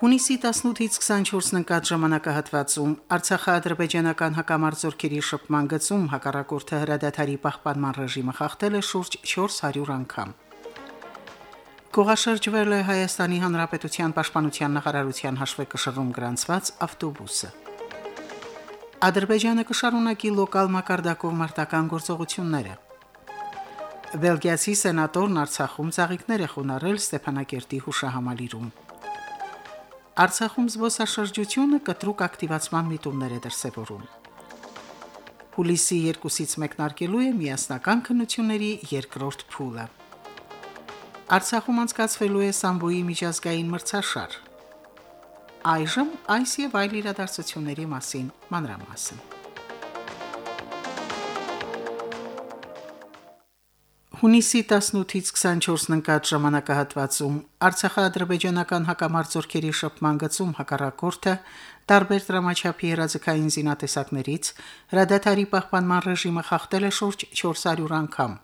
Հունիսի 18-ից 24-ն ընկած ժամանակահատվածում Արցախա-ադրբեջանական հակամարտությունների շփման գծում հակառակորդը հրադադարի պահպանման ռեժիմը խախտել է շուրջ 400 անգամ։ Կողաշրջվել է Հայաստանի Հանրապետության Պաշտպանության նախարարության հաշվեկշռում գրանցված ավտոբուսը։ Ադրբեջանը կշարունակի լոկալ մակարդակով մարտական գործողությունները։ Բելգիացի սենատորն Արցախում ցաղիկներ է խոնարել Ստեփանակերտի հուշահամալիրում։ Արցախում զբոսաշրջությունը կտրուկ ակտիվացման միտումներ է դրսևորում։ Հուլիսի 2-ից մեկնարկելու է միասնական քննությունների երկրորդ փուլը։ Արցախում անցկացվելու է Սամբոյի միջազգային մրցաշար։ Այժմ այս եւ այլ իրադարձությունների մասին մանրամասն։ Հունիսի 18-ից 24-ն ընկած ժամանակահատվածում Արցախա-ադրբեջանական հակամարտությունների շփման գծում հակառակորդը տարբեր դրամաչափի հրաձգային զինատեսակներից հրադադարի պահպանման ռեժիմը խախտել է շուրջ 400 անգամ։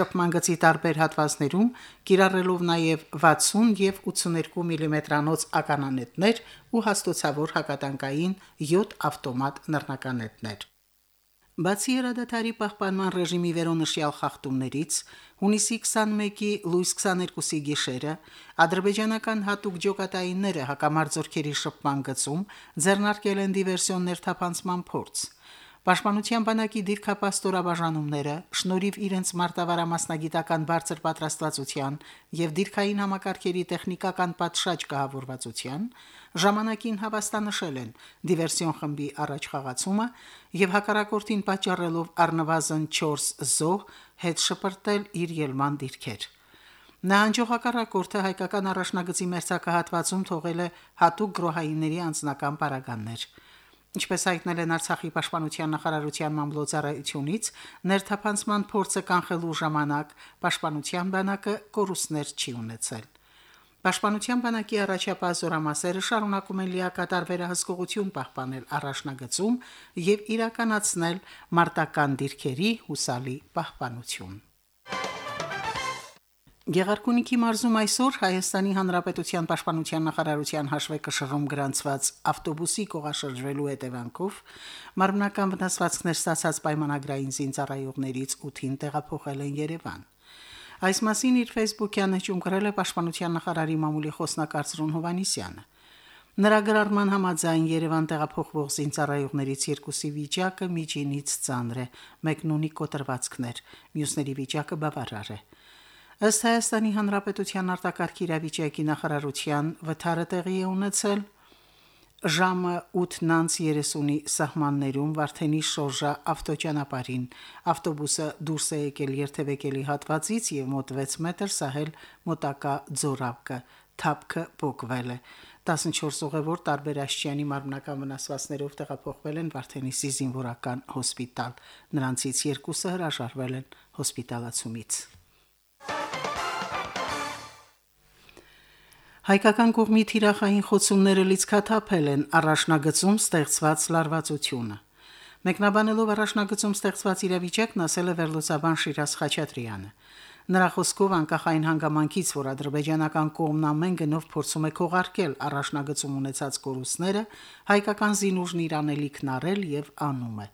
Շփման գծի տարբեր հատվածներում կիրառելով նաև 60 եւ 82 մմ-անոց mm ականանետներ ու հաստոցավոր հակատանկային 7 ավտոմատ նռնականետներ։ Բացի հրադադարի պահպանման ռեժիմի վերոնշյալ խախտումներից, հունիսի 21-ի լույս 22-ի գիշերը ադրբեջանական հատուկ ջոկատայինները հակամարտությունների շփման գծում ձեռնարկել են դիվերսիոն ներթափանցման փորձ։ Պաշտպանության բանակի դիրքապաստորաբաժանումները շնորհիվ իրենց մարտավարամասնագիտական բարձր պատրաստվածության եւ դիրքային համակարգերի տեխնիկական պատշաճ կահավորվածության ժամանակին հավաստանշել են դիվերսիոն խմբի առաջ խաղացումը եւ հակառակորդին պատճառելով առնվազն 4 զոհ հետ շպրտել իր ելման դիրքեր։ Նահանջող հակառակորդը հայկական առաջնագծի մերձակահատվածում թողել է հատուկ գրոհայինների անձնական պարագաններ։ Ինչպես հայտնել են Արցախի պաշտպանության նախարարության մամլոյցարայությունից, ներթափանցման փորձը կանխելու ժամանակ պաշտպանության բանակը կորուստներ չի ունեցել։ Պաշտպանության բանակի առաջապահ զորամասերը շարունակում են լիակատար վերահսկողություն պահպանել առաջնագծում եւ իրականացնել մարտական դիրքերի հուսալի պահպանություն։ Գեղարքունիքի մարզում այսօր Հայաստանի Հանրապետության Պաշտպանության նախարարության հաշվեկշռում գրանցված ավտոբուսի կողաշրջվելու հետևանքով մարմնական վնասվածքներ ստացած պայմանագրային զինծառայողներից 8-ին տեղափոխել են Երևան։ Այս մասին իր Facebook-յան էջում գրել է Պաշտպանության նախարարի մամուլի խոսնակարծ Ռուն Հովանիսյանը։ Նրա գրառման համաձայն Երևան տեղափոխվող զինծառայողներից երկուսի վիճակը միջինից ծանր է, մեկն ունի կոտրվածքներ, մյուսների վիճակը բավարար է։ Ըստ Հայաստանի Հանրապետության արտակարգ իրավիճակի նախարարության վթարը տեղի է ունեցել ժամը 8:30-ի սահմաններում Վարդենի շորժա ավտոճանապարհին ավտոբուսը դուրս է եկել երթևեկելի հատվածից եւ մոտ 6 մետր սահել մոտակա ձորավկը թափքը փոկվել է 14 ուղևոր տարբեր աշճյանի մարմնական վնասվածքներով տեղափոխվել են Վարդենիսի զինվորական հոսպիտալ նրանցից երկուսը հրաժարվել են հոսպիտալացումից Հայկական կողմի թիրախային խոցումները լիցքաթափել են առաջնագծում ստեղծված լարվածությունը։ Մեկնաբանելով առաջնագծում ստեղծված իրավիճակն ասել է Վերլուծաբան Շիրազ Խաչատրյանը։ Նրա խոսքով անկախ այն հանգամանքից, որ ադրբեջանական կողմն ամեն գնով փորձում է քողարկել առաջնագծում ունեցած կորուստները, հայկական զինուժն իր անելիքն առել եւ անում է։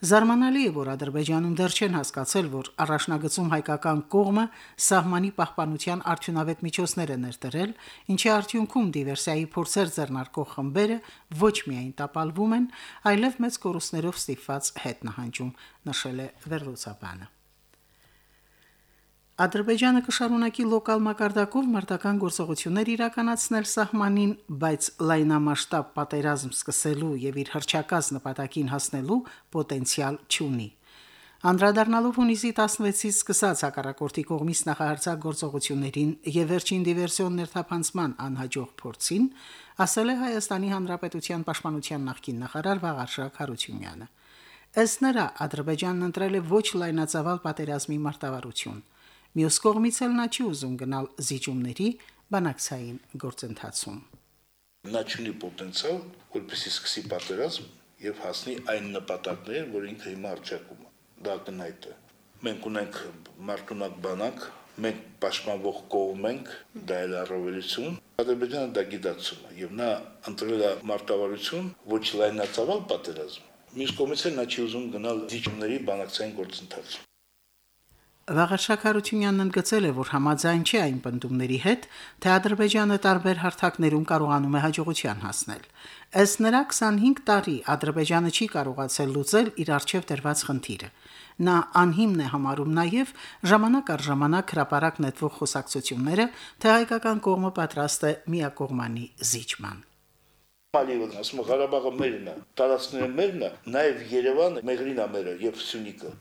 Զարմանալի է, որ Ադրբեջանում դեռ չեն հասկացել, որ առաջնագծում հայկական կողմը սահմանի պահպանության արդյունավետ միջոցներ է ներդրել, ինչի արդյունքում դիվերսիայի փորձեր ձեռնարկող խմբերը ոչ միայն տապալվում են, այլև մեծ կորուստներով ստիպված հետ նահանջում, նշել է Վերլուծաբանը։ Ադրբեջանը կշարունակի լոկալ մակարդակով մարտական գործողություններ իրականացնել սահմանին, բայց լայնամասշտաբ պատերազմ սկսելու եւ իր հրճակած նպատակին հասնելու պոտենցիալ չունի։ Անդրադառնալով հունիսի 16-ից սկսած հակառակորդի կողմից նախահարցակ գործողություններին եւ վերջին դիվերսիոն ներթափանցման անհաջող փորձին, ասել է Հայաստանի Հանրապետության Պաշտպանության նախկին նախարար Վաղարշակ Հարությունյանը։ Ըստ նրա Ադրբեջանն ընտրել է ոչ լայնածավալ պատերազմի մարտավարություն։ Մյուս կողմից էլ նա չի ուզում գնալ զիջումների բանակցային գործընթացում։ Նա ունի պոտենցիալ, որպեսզի սկսի պատերազմ եւ հասնի այն նպատակներին, որ ինքը հիմա արժեքում է։ Դա կնայտ է։ Մենք ունենք մարտունակ բանակ, մենք պաշտպանվող կողմ ենք, դա էլ առավելություն։ Ադրբեջանը դա գիտակցում է եւ նա ընտրել է մարտավարություն ոչ լայնածավալ պատերազմ, Մյուս կողմից նա չի ուզում գնալ դիճումների բանակցային գործընթաց։ Վաղարշակ Հարությունյանն ընդգծել է, որ համաձայն չի այն պնդումների հետ, թե Ադրբեջանը տարբեր հարթակներում կարողանում է հաջողության հասնել։ Ըստ նրա 25 տարի Ադրբեջանը չի կարողացել լուծել իր արժեվ դրված խնդիրը։ Նա անհիմն է համարում նաև ժամանակ առ ժամանակ հրաապարակ նետվող խոսակցությունները, թե հայկական կողմը պատրաստ է միակողմանի զիջման։ Ալիևն ասում է Ղարաբաղը մերն է, տարածքները մերն է, նաև Երևանը մեղրին է մերը եւ Սյունիքը։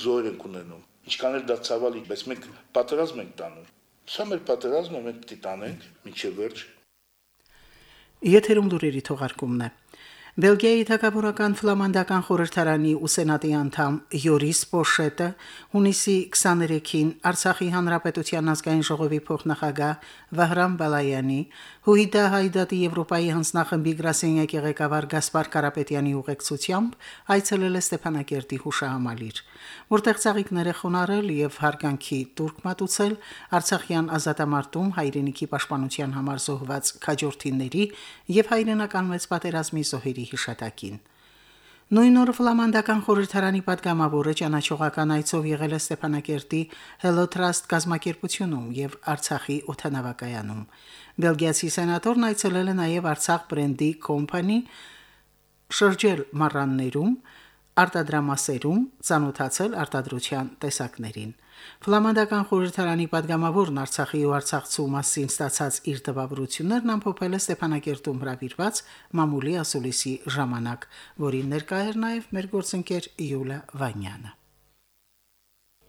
Զոհեր են ունենում։ Ինչքան էլ դա ցավալի, բայց մենք պատերազմ ենք տանում։ Սա մեր պատերազմը մենք պիտի տանենք մինչև վերջ։ Եթերում դուրերի թողարկումն է։ Բելգիայի թագավորական ֆլամանդական խորհրդարանի ու սենատի անդամ Յորիս Պոշետը հունիսի 23-ին Արցախի հանրապետության ազգային ժողովի փոխնախագահ Վահրամ Բալայանի, Հույդա Հայդատի Եվրոպայի հանձնախմբի գրասենյակի ղեկավար Գասպար Կարապետյանի ուղեկցությամբ այցելել է Ստեփանակերտի հուշահամալիր, որտեղ ցաղիկները խոնարել եւ հարգանքի տուրք մատուցել Արցախյան ազատամարտում հայրենիքի պաշտպանության համար զոհված քաջորդիների եւ հայրենական մեծ պատերազմի զոհերի ծրագրի հիշատակին։ Նույն օրը ֆլամանդական խորհրդարանի падգամավորը ճանաչողական այցով եղել է Ստեփանակերտի Hello Trust գազམ་ակերպությունում եւ Արցախի օթանավակայանում։ Բելգիացի սենատորն այցելել է նաեւ Արցախ բրենդի կոմպանի շրջել մարաններում, արտադրամասերում, ցանոթացել արտադրության տեսակներին։ Ֆլամանդական խորհրդարանի падգամավորն Արցախի ու Արցախցու մասին ստացած իր տվավորություններն ամփոփել է Ստեփանակերտում հրավիրված մամուլի ասուլիսի ժամանակ, որին ներկա էր նաև մեր գործընկեր Յուլիա Վանյանը։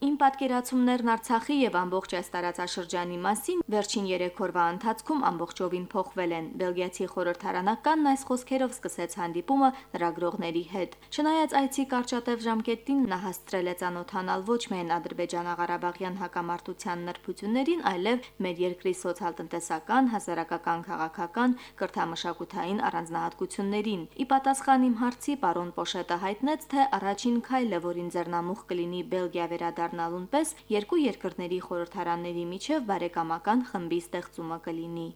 Իմ պատկերացումներն Արցախի եւ ամբողջ այս տարածաշրջանի մասին վերջին 3 օրվա ընթացքում ամբողջովին փոխվել են։ Բելգիացի խորհրդարանականն այս խոսքերով սկսեց հանդիպումը լրագրողների հետ։ Չնայած այցի կարճատև ժամկետին նա հաստրել է ցանոթանալ ոչ միայն Ադրբեջանա-Ղարաբաղյան հակամարտության նրբություններին, այլև մեր երկրի սոցիալ-տնտեսական, հասարակական, քաղաքական, կրթամշակութային առանձնահատկություններին։ Ի պատասխան իմ հարցի պարոն Պոշետը հայտնեց, թե առաջին քայլը, որին ձեռնամուխ կլինի Բելգիա վերադառնալու դառնալուն պես երկու երկրների խորհրդարանների միջև բարեկամական խմբի ստեղծումը կլինի։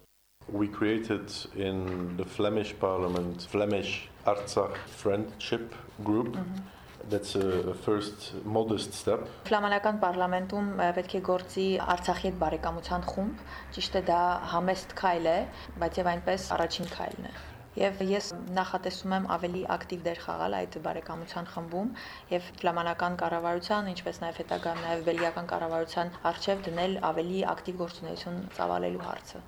We created in the Flemish Parliament Flemish Artsakh Friendship Group. Mm -hmm. That's a first modest step. Ֆլամանական պարլամենտում պետք է գործի Արցախի հետ բարեկամության խումբ, ճիշտ է դա համեստ քայլ է, բայց եւ այնպես առաջին քայլն է եւ ես նախատեսում եմ ավելի ակտիվ դեր խաղալ այդ բարեկամության խմբում եւ ֆլամանական կառավարության, ինչպես նաեւ հետագա նաեւ բելգիական կառավարության արժեվ դնել ավելի ակտիվ գործունեություն ծավալելու հարցը։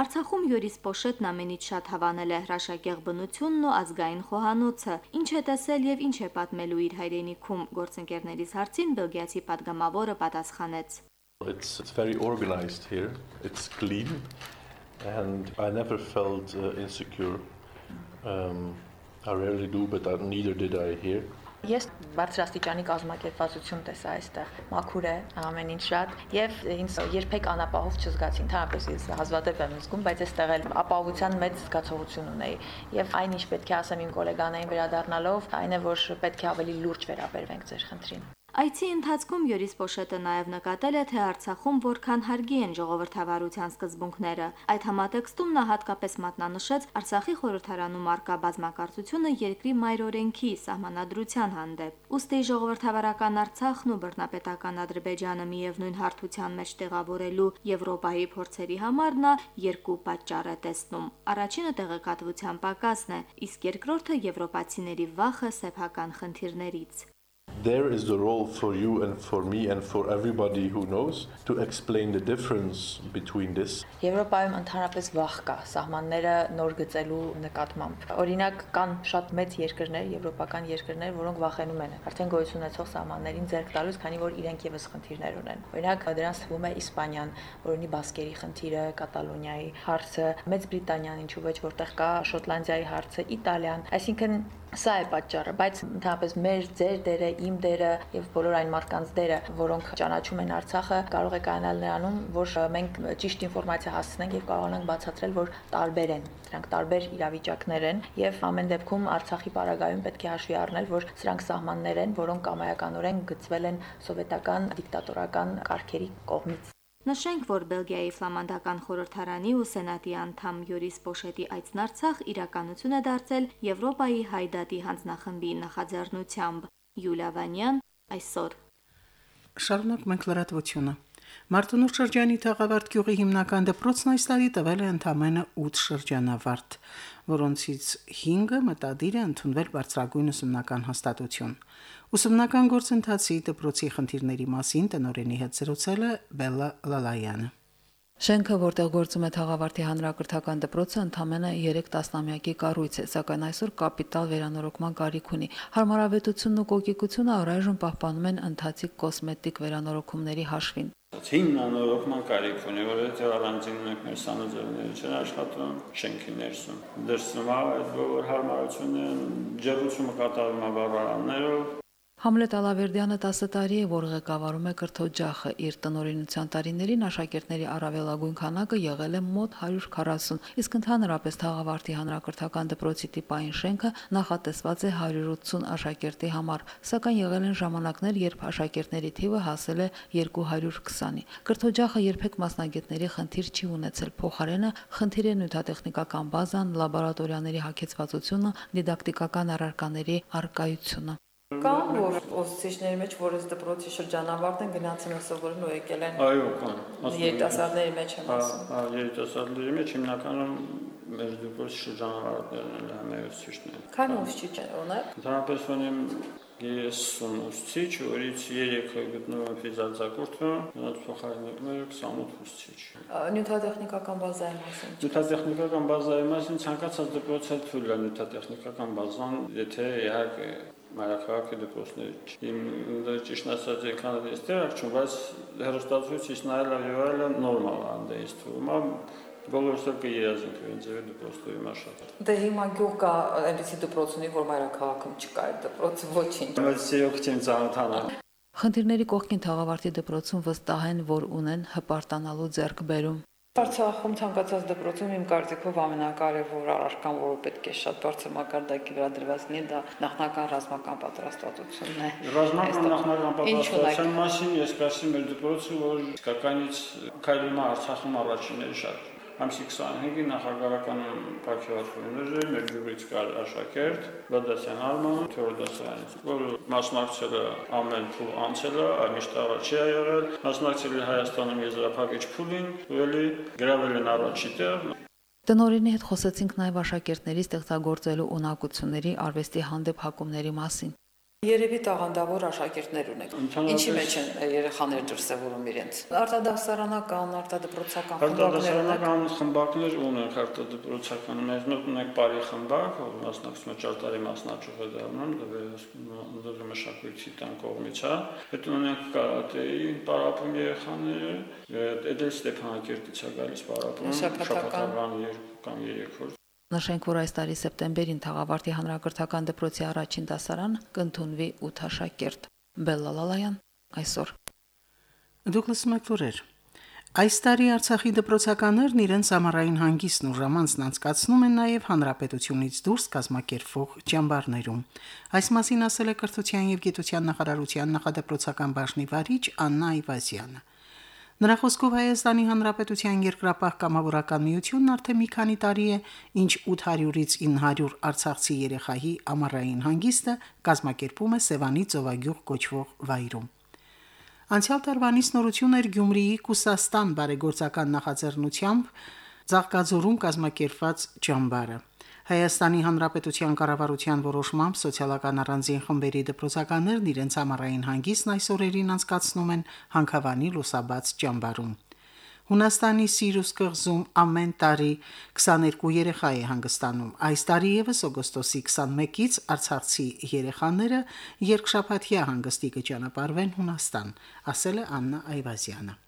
Արցախում Յուրիս Պոշետն ամենից շատ հավանել է հրաշագեղ բնությունն ու ազգային խոհանոցը։ Ինչ է տեսել եւ ինչ է պատմելու իր հայրենիքում գործընկերներից հարցին բելգիացի падգամավորը պատասխանեց. It's it's very organized here. It's clean and I never felt uh, insecure Um, I rarely do, but I, neither did I here. Ես բարձրաստիճանի կազմակերպվածություն տեսա այստեղ։ Մաքուր է ամեն ինչ շատ եւ ինձ երբեք անապահով չզգացի։ Ընդհանրապես ես հազվադեպ եմ զգում, բայց այստեղ էլ ապահովության մեծ զգացողություն ունեի։ Եվ այն ինչ պետք է ասեմ իմ գոլեգաներին վերադառնալով, այն է որ պետք է ավելի լուրջ վերաբերվենք ձեր խնդրին։ Այցի ընթացքում Յորիս Պոշետը նաև նկատել է, թե Արցախում որքան հարգի են ժողովրդավարության սկզբունքները։ Այդ համատեքստում նա հատկապես մատնանշեց Արցախի խորհրդարանում արկա բազմակարծությունը երկրի մայրօրենքի սահմանադրության հանդեպ։ Ոստի ժողովրդավարական Արցախն ու բռնապետական Ադրբեջանը միևնույն հարթության մեջ տեղավորելու Եվրոպայի փորձերի համար նա երկու պատճառ է տեսնում։ Առաջինը տեղեկատվության պակասն է, իսկ երկրորդը եվրոպացիների վախը սեփական խնդիրներից there is the role for you and for me and for everybody who knows to explain the difference between this. Եվրոպայում ընդհանրապես վախ կա սահմանները նոր գծելու նկատմամբ։ Օրինակ կան շատ մեծ երկրներ, եվրոպական երկրներ, որոնք վախենում են արդեն գոյություն ունեցող սահմաններին ձեռք տալուց, քանի որ իրենք եւս խնդիրներ ունեն։ Օրինակ դրանց թվում է Իսպանիան, որ ունի բասկերի խնդիրը, Կատալոնիայի հարցը, Մեծ Բրիտանիան, ինչու ոչ որտեղ կա Շոտլանդիայի հարցը, Իտալիան, այսինքն Սա է պատճառը, բայց ընդհանրապես մեր ձեր դերը, իմ դերը եւ բոլոր այն մարդկանց դերը, որոնք ճանաչում են Արցախը, կարող է կանալ նրանում, որ մենք ճիշտ ինֆորմացիա հասցնենք եւ կարողանանք բացատրել, որ տարբեր են, դրանք տարբեր իրավիճակներ են եւ ամեն դեպքում Արցախի պարագայում պետք է հաշվի առնել, որ սրանք սահմաններ են, որոնք կամայականորեն գծվել են սովետական դիկտատորական կարգերի կողմից։ Նշենք, որ Բելգիայի ֆլամանդական խորհրդարանի ու սենատի անդամ Յուրիս Պոշետի այցն Արցախ իրականություն է դարձել Եվրոպայի հայդատի հանձնախմբի նախաձեռնությամբ։ Յուլիա Վանյան այսօր Շարունակ մենք լրատվությունը։ Մարտունուր շրջանի Թաղավարտ գյուղի հիմնական դպրոցն այս տարի տվել է ընդամենը 8 շրջանավարտ, որոնցից 5-ը մտադիր է ընդունվել բարձրագույն ուսումնական հաստատություն։ Ուսումնական գործընթացի դպրոցի խնդիրների մասին տնօրենի հետ զրուցել է Բելլա Լալայանը։ Շենքը, որտեղ գործում է Թաղավարտի հանրակրթական դպրոցը, ընդամենը 3 տասնամյակի կառույց է, սակայն այսօր կապիտալ վերանորոգման կարիք ունի։ Հարմարավետությունն ու կոկիկությունը առայժմ պահպանում են ընթացիկ կոսմետիկ վերանորոգումների հաշվին։ Հիմնանորոգման կարիք ունի, որովհետև առանձին մենք մեր սանաձևները չեն աշխատում շենքի ներսում։ Դրսում այդ բոլոր հարմարությունները ջերուցումը կատարվում է բավարաններով, Համլետ Ալավերդյանը 10 տարի է, որ ղեկավարում է կրթօջախը։ Իր տնօրինության տարիներին աշակերտների առավելագույն քանակը եղել է մոտ 140, իսկ ընդհանրապես Թաղավարտի հանրակրթական դպրոցի տիպային շենքը նախատեսված է 180 աշակերտի համար, սակայն եղել են ժամանակներ, երբ աշակերտների թիվը հասել է 220-ի։ Կրթօջախը երբեք մասնագետների խնդիր չի ունեցել, փոխարենը խնդիր է նյութատեխնիկական բազան, լաբորատորիաների հագեցվածությունը, դիդակտիկական առարկաների արկայությունը։ Կան որ ուսուցիչների մեջ, որ այս դպրոցի շրջանավարտն են գնացել սովորել ու եկել են։ Այո, կան։ Երիտասարդների մեջ եմ ասում։ Հա, երիտասարդների մեջ հիմնականում մեր դպրոցի շրջանավարտներն են մեր ուսուցիչները։ Քանի ուսուցիչ ունեք։ Ընդհանրապես ունեմ 30 ուսուցիչ, որից 3-ը գտնվում են ֆիզարձակուրդում, նրանց փոխարինողները 28 ուսուցիչ։ Նյութատեխնիկական բազայի մասին։ Նյութատեխնիկական բազայի մասին ցանկացած դպրոցը թույլ է նյութատեխնիկական բազան, եթե իհարկե մայրաքաղաքի դպրոցների։ Իմ ճիշտ ասած եկան այստեղ աչում, բայց հերոստացույցից նայելա եւ այլը նորմալ անդեից թվում է բոլորս էլ կերազնքվեն ձեր դպրոցների մասշտաբ։ Դե հիմա գյուղ կա այնպեսի դպրոց ունի, որ մայրաքաղաքում չկա այդ դպրոցը ոչինչ։ Բայց սեյոք չեմ ծանոթանալ։ Խնդիրների կողքին Թաղավարտի դպրոցում վստահ են, որ ունեն հպարտանալու ձեռքբերում։ Արցախում ցանկացած դպրոցում իմ կարծիքով ամենակարևոր առարկան, որը պետք է շատ բարձր մակարդակի վրա դրված լինի, դա նախնական ռազմական պատրաստվածությունն է։ Ռազմական նախնական պատրաստվածության մասին ես կասեմ մեր դպրոցը, որ իսկականից քայլում է Արցախում առաջինները շատ Ամսի 25-ին նախագահական պարգևատրություններ էր մեր գյուղից կար աշակերտ Բադասյան Արման Թեոդոսյանից, որը մասնակցել է ամեն փուլ անցել է, միշտ առաջի է եղել, մասնակցել է Հայաստանում եզրափակիչ փուլին, ու էլի գրավել են առաջի տեղ, Տնորինի հետ խոսեցինք նաև աշակերտների ստեղծագործելու ունակությունների արվեստի հանդեպ հակումների մասին։ Երևի տաղանդավոր աշակերտներ ունեք։ Ինչի մեջ են երեխաները դրսևորում իրենց։ Արտադասարանական, արտադպրոցական Արտադասարանական խմբակներ ունենք արտադպրոցական։ Մեզ մոտ ունենք բարի խմբակ, ով մասնակցում է ճարտարի մասնաճյուղ է դառնում, դեռ մշակույթի տան կողմից է։ Հետո ունենք կարատեի պարապում երեխաները, Էդել Ստեփանակերտից է գալիս պարապում, շաբաթական երկու կամ երեք օր Նշենք, որ այս տարի սեպտեմբերին Թաղավարտի հանրակրթական դպրոցի առաջին դասարան կընդունվի 8 աշակերտ։ Բելլալալայան այսօր։ Դուգլաս Մակլուրեր Այս տարի Արցախի դպրոցականներն իրենց ամառային հանգիստն ու ժամանցն անցկացնում են նաև հանրապետությունից դուրս կազմակերպվող ճամբարներում։ Այս մասին ասել է Կրթության եւ Գիտության նախարարության նախադպրոցական բաժնի վարիչ Աննա Այվազյանը։ Նրա խոսքով Հայաստանի Հանրապետության երկրապահ կամավորական միությունն արդեն մի քանի տարի է, ինչ 800-ից 900 արցախցի երեխայի ամառային հանգիստը կազմակերպում է Սևանի ծովագյուղ կոչվող վայրում։ Անցյալ տարվանից նորություն էր Գյումրիի Կուսաստան բարեգործական նախաձեռնությամբ Զաղկաձորում կազմակերպված ճամբարը։ Հայաստանի Հանրապետության կառավարության որոշմամբ սոցիալական առանձին խմբերի դպրոցականներն իրենց ամառային հանգիստն այս օրերին անցկացնում են Հանքավանի Լուսաբաց ճամբարում։ Հունաստանի Սիրուս կղզում ամեն տարի 22 երեխա է հանգստանում։ Այս տարի եւս օգոստոսի 21-ից արցախցի երեխաները երկշաբաթյա հանգստի կճանապարհվեն Հունաստան, ասել է Աննա Այվազյանը։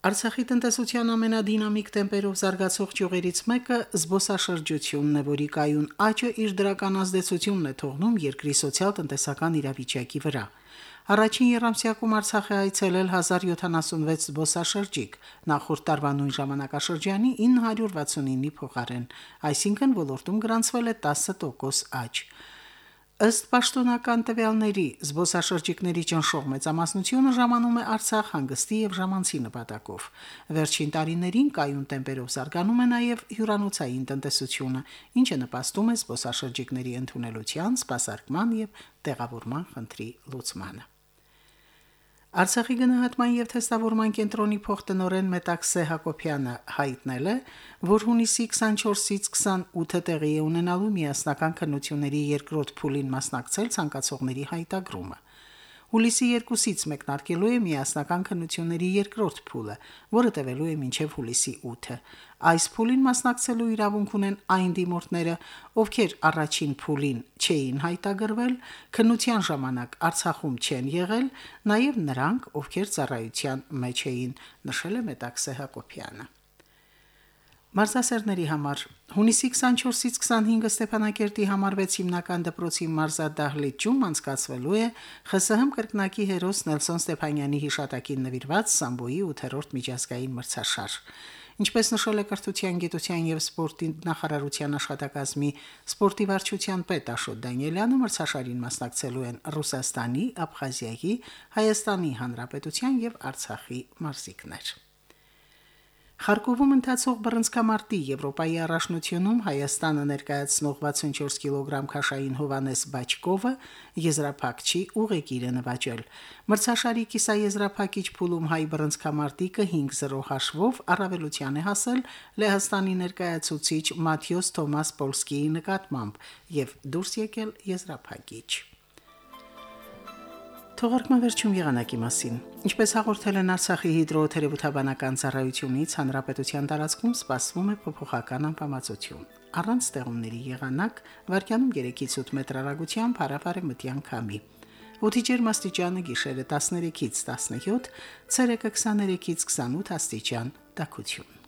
Արցախի տնտեսության ամենադինամիկ տեմպերով զարգացող ճյուղերից մեկը զբոսաշրջությունն է, որի կայուն աճը իր դրական ազդեցությունն է թողնում երկրի սոցիալ-տնտեսական իրավիճակի վրա։ Առաջին երամսյակում Արցախ է այցելել 1076 զբոսաշրջիկ, նախորդ տարվա նույն ժամանակաշրջանի 969-ի փոխարեն, այսինքն ոլորտում գրանցվել է 10% աճ։ Ըստ պաշտոնական տվյալների, զբոսաշրջիկների ճնշող մեծամասնությունը ժամանում է Արցախ հանգստի եւ ժամանցի նպատակով։ Վերջին տարիներին կայուն տեմպերով զարգանում է նաեւ հյուրանոցային տնտեսությունը, ինչը նպաստում է զբոսաշրջիկների ընդունելության, սպասարկման եւ տեղավորման խնդրի լուծմանը։ Արցախի գնահատման եւ թեստավորման կենտրոնի փոխտնօրեն Մետաքսե Հակոբյանը հայտնել է, որ հունիսի 24-ից 28-ը տեղի է ունենալու միասնական քննությունների երկրորդ փուլին մասնակցել ցանկացողների հայտագրումը։ Հուլիսի 2-ից մեկնարկելու է միասնական քննությունների երկրորդ փուլը, որը տևելու է մինչև հուլիսի 8-ը։ Այս փուլին մասնակցելու իրավունք ունեն այն դիմորդները, ովքեր առաջին փուլին չէին հայտագրվել, քննության ժամանակ Արցախում չեն եղել, նաև նրանք, ովքեր ծառայության մեջ էին, նշել է Մետաքսե Հակոբյանը։ Մարզասերների համար. Հունիսի 24-ից 25-ը Ստեփանակերտի համար 6 հիմնական դպրոցի մարզադահլիճում անցկացվելու է ԽՍՀՄ կրկնակի հերոս Նելսոն Ստեփանյանի հիշատակին նվիրված Սամբոյի 8-րդ միջազգային մրցաշար։ Ինչպես նշել է Կրթության, Գիտության եւ Սպորտի նախարարության աշխատակազմի սպորտի վարչության պետ Աշոտ Դանիելյանը մրցաշարին մասնակցելու են Ռուսաստանի, Աբխազիայի, Հայաստանի Հանրապետության եւ Արցախի մարզիկներ։ Խարկովում ընթացող բռնցքամարտի Եվրոպայի առաջնությունում Հայաստանը ներկայացնող 64 կիլոգրամ քաշային Հովանես Բաչկովը եզրափակչի ուղեկիր է նվաճել։ Մրցաշարի կիսաեզրափակիչ փուլում հայ բռնցքամարտիկը 5-0 հաշվով առավելության է հասել Լեհաստանի ներկայացուցիչ Մաթիոս Թոմաս Պոլսկիի նկատմամբ եւ դուրս եկել եզրափակիչ։ Թողարկման վերջում եղանակի մասին։ Ինչպես հաղորդել են Արցախի հիդրոթերապևտաբանական ծառայությունից, հանրապետության տարածքում սպասվում է փոփոխական անբավարարություն։ Առանց ստեղումների եղանակ վարկյանում 3-ից 8 մետր հեռագությամբ հարավարի մտյան քամի։ Օդի ջերմաստիճանը գիշերը 13-ից 17, ցերեկը 23-ից 28 աստիճան տաքություն։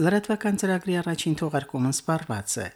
Լրատվական ծրագրի առաջին թողարկումը սպառված է։